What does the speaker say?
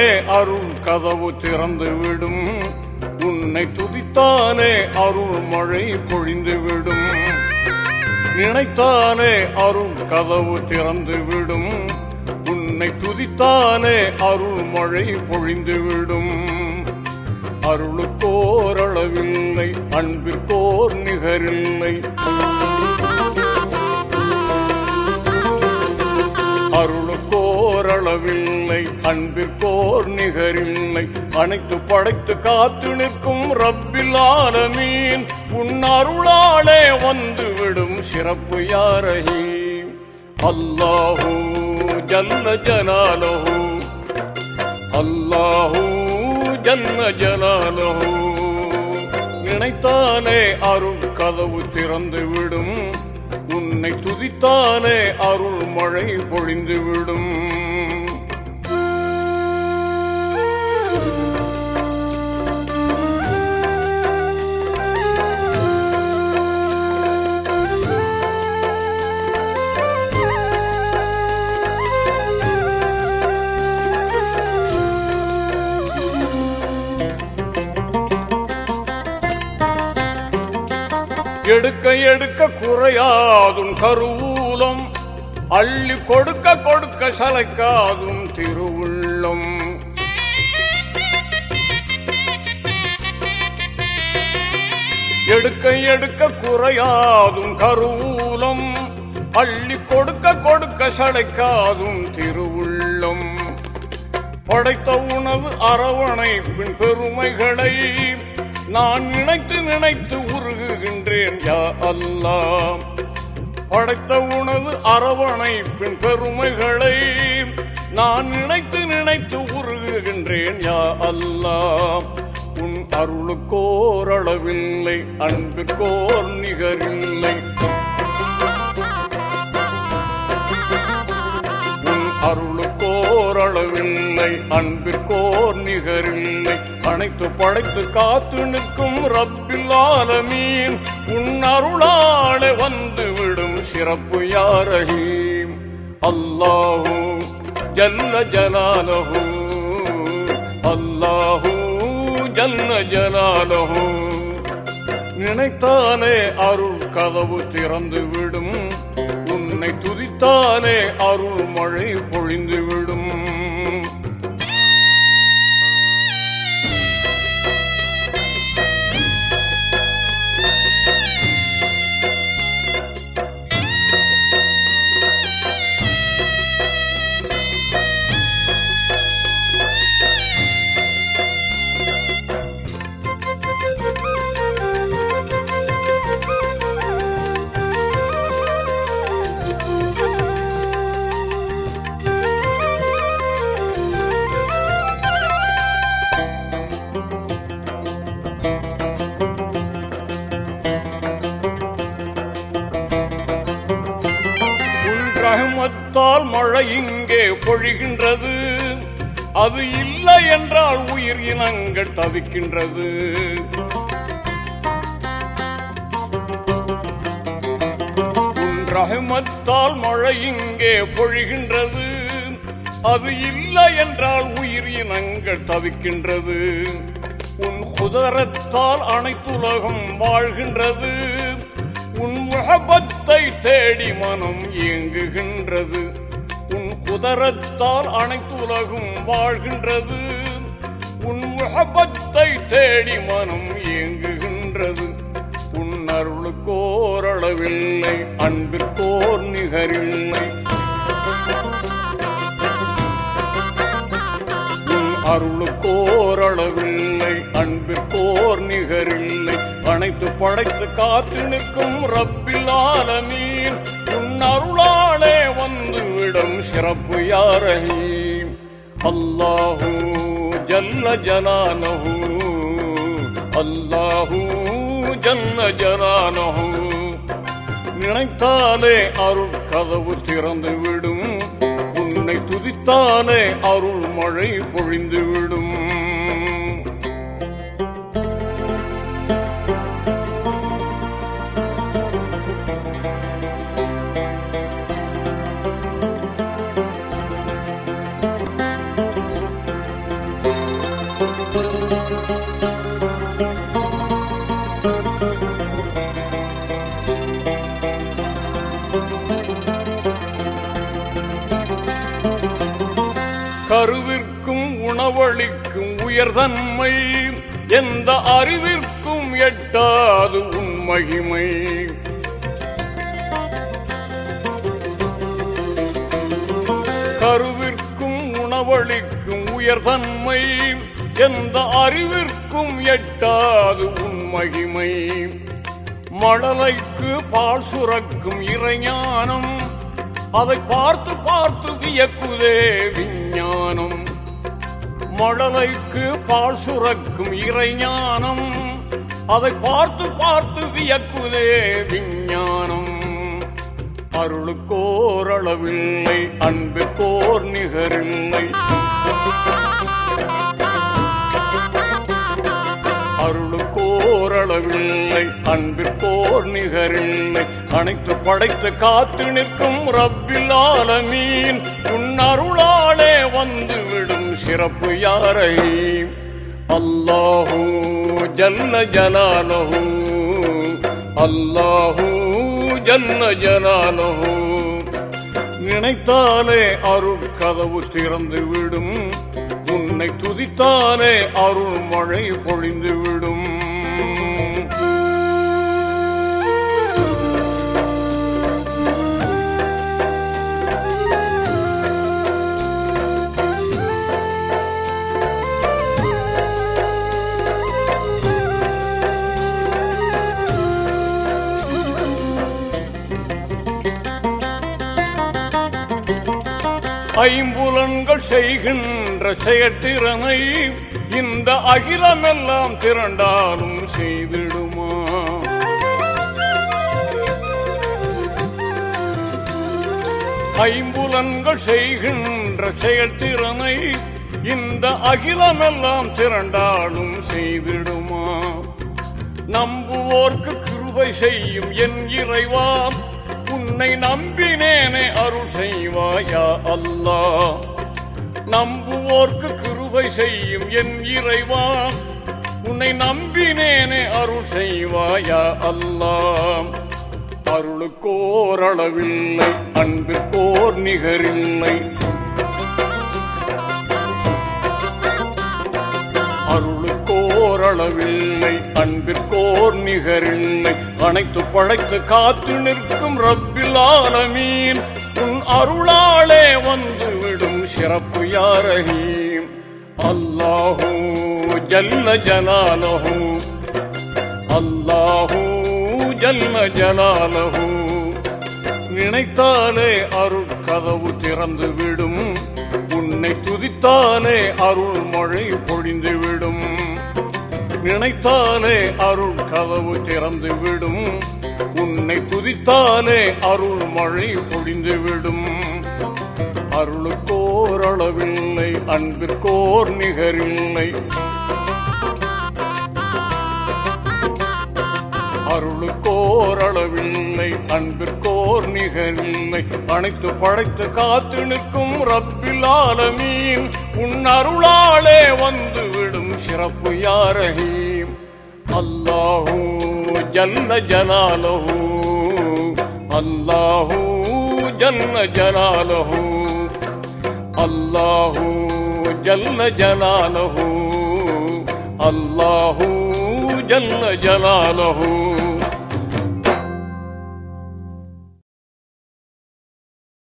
துதித்தாலே அருள் கதவு திறந்துவிடும் உன்னை துதித்தாலே அருள் மழை பொழிந்துவிடும் நினைத்தாலே அருள் கதவு திறந்துவிடும் உன்னை துதித்தாலே அருள் மழை பொழிந்துவிடும் அருளுக்கோரளவில்லை அன்பிற்கோர் நிகரில்லை. உளவில்லை அன்பிற்கோர் நிகரில்லை. அனைத்து படைத்து காத்து நிற்கும் ரப்பில் ஆலமீன். உன் வந்துவிடும் சிறப்பு யாரஹி அல்லாஹூ ஜல்ல ஜனாலஹூ அல்லாஹூ ஜன்ன ஜனாலஹூ நினைத்தாலே அருள் கதவு திறந்து விடும் உன்னை துதித்தாலே அருள் மழை பொழிந்து எடுக்க எடுக்க குறையாதும் கருவூலம். அள்ளி கொடுக்க கொடுக்க சலைக்காதும் திருவுள்ளம். எடுக்க எடுக்க குறையாதும் கருவூலம். அள்ளி கொடுக்க கொடுக்க சடைக்காதும் திருவுள்ளம். படைத்த உணவு அரவணைப்பின் பெருமைகளை நான் நினைத்து நினைத்து நின்றேன் யா அல்லாஹ். படைத்த உணவு அரவணைப்பின் பெருமைகளை நான் நினைத்து நினைத்து உருகுகின்றேன் யா அல்லாஹ். உன் அருளுக்கோரளவில்லை அன்புக்கோர் நிகரில்லை. உன் அருளுக்கோரளவில்லை அன்பிற்கோர் நிகரில்லை. அனைத்து படைத்து காத்து நிற்கும் ரப்பில் ஆலமீன் உன் அருளாலே வந்து விடும் சிறப்பு யாரஹீம் அல்லாஹூ ஜல்ல ஜலாலஹூ. அல்லாஹூ ஜல்ல ஜலாலஹூ. நினைத்தாலே அருள் கதவு திறந்து விடும் உன்னை துதித்தாலே அருள் மழை பொழிந்து விடும் ரஹமத்தால் மழை இங்கே பொழிகின்றது. அது இல்லை என்றால் உயிர் இனங்கள் தவிக்கின்றது. உன் ரஹமத்தால் மழை இங்கே பொழிகின்றது. அது இல்லை என்றால் உயிர் இனங்கள் தவிக்கின்றது. உன் குதரத்தால் அனைத்துலகம் வாழ்கின்றது. உன் முகபத்தை தேடி மனம் இயங்குகின்றது உன் குதரத்தால் அனைத்துலகும் வாழ்கின்றது. உன் முகபத்தை தேடி மனம் இயங்குகின்றது உன் அருளுக்கோரளவில்லை அன்பிற்கோர் நிகரில்லை. உன் அருளுக்கோரளவில்லை படைத்து காத்து நிற்கும் ரப்பில் ஆலமீன் உன் அருளாலே வந்துவிடும் சிறப்பு யாரஹீம் அல்லாஹூ ஜல்ல ஜனானஹூ அல்லாஹூ ஜன்ன ஜனானஹூ நினைத்தாலே அருள் கதவு திறந்து விடும். உன்னை துதித்தாலே அருள் மழை பொழிந்து விடும். கருவிற்கும் உணவளிக்கும் உயர்தன்மை எந்த அறிவிற்கும் எட்டாது உன் மகிமை. கருவிற்கும் உணவளிக்கும் உயர்தன்மை எந்த அறிவிற்கும் எட்டாது உன் மகிமை. மழலைக்கு பால் சுரக்கும் இறைஞானம் அதை பார்த்து பார்த்து வியக்குதே விஞ்ஞானம். மழலைக்கு பால் சுரக்கும் இறைஞானம் அதை பார்த்து பார்த்து வியக்குதே விஞ்ஞானம். அருளுக்கோரளவில்லை அன்புக்கோர் நிகரில்லை. அருளுக்கோரளவில்லை அன்பிற்கோர் நிகரில்லை. அனைத்து படைத்து காத்து நிற்கும் ரப்பில் ஆலமீன் உன் அருளாலே வந்துவிடும் சிறப்பு யாரை அல்லாஹூ ஜல்ல ஜலாலஹூ அல்லாஹூ ஜல்ல ஜலாலஹூ நினைத்தாலே அருள் கதவு திறந்து விடும் உன்னை துதித்தானே அருள் மழை பொழிந்துவிடும் ஐம்புலன்கள் செய்கின்ற என்ற செயற்றிறனை இந்த அகிலமெல்லாம் திரண்டாலும் செய்திடுமா? ஐம்புலன்கள் செய்கின்ற செயற்திறனை இந்த அகிலமெல்லாம் திரண்டாலும் செய்திடுமா? நம்புவோர்க்கு கிருபை செய்யும் என் இறைவா உன்னை நம்பினேனே அருள் செய்வாயா அல்லா? அல்லாஹ் நம்புவோர்க்கு கிருபை செய்யும் என் இறைவா. உன்னை நம்பினேனே அருள் செய்வாயா அல்லாஹ் அருளுக்கோரளவில்லை அன்பிற்கோர் நிகரில்லை. அருளுக்கோரளவில்லை அன்பிற்கோர் நிகரில்லை. அனைத்து பழைத்து காத்து நிற்கும் ரப்பில் ஆலமீன். உன் அருளாலே வந்துவிடும் சிறப்பு யாரஹீம்? அல்லாஹூ ஜல்ல ஜலாலஹூ. அல்லாஹூ ஜல்ல ஜலாலஹூ. நினைத்தாலே அருள் கதவு திறந்து விடும். உன்னை துதித்தாலே அருள் மழை பொழிந்து விடும். நினைத்தாலே அருள் கதவு திறந்து விடும். உன்னை துதித்தாலே அருள் மழை பொழிந்து விடும். அருளுக்கோ ஓரளவில்லை அன்பிற்கோர் நிகரில்லை. அருளுக்கோரளவில்லை அன்பிற்கோர் நிகரில்லை. அனைத்து படைத்து காத்து நிற்கும் ரப்பில் ஆலமீன் உன் அருளாலே வந்து விடும் சிறப்பு யாரஹீம் அல்லாஹூ ஜல்ல ஜலாலஹூ அல்லாஹூ ஜன்ன ஜலாலஹூ. அல்லாஹூ ஜல்ல ஜலாலஹூ அல்லாஹூ ஜல்ல ஜலாலஹூ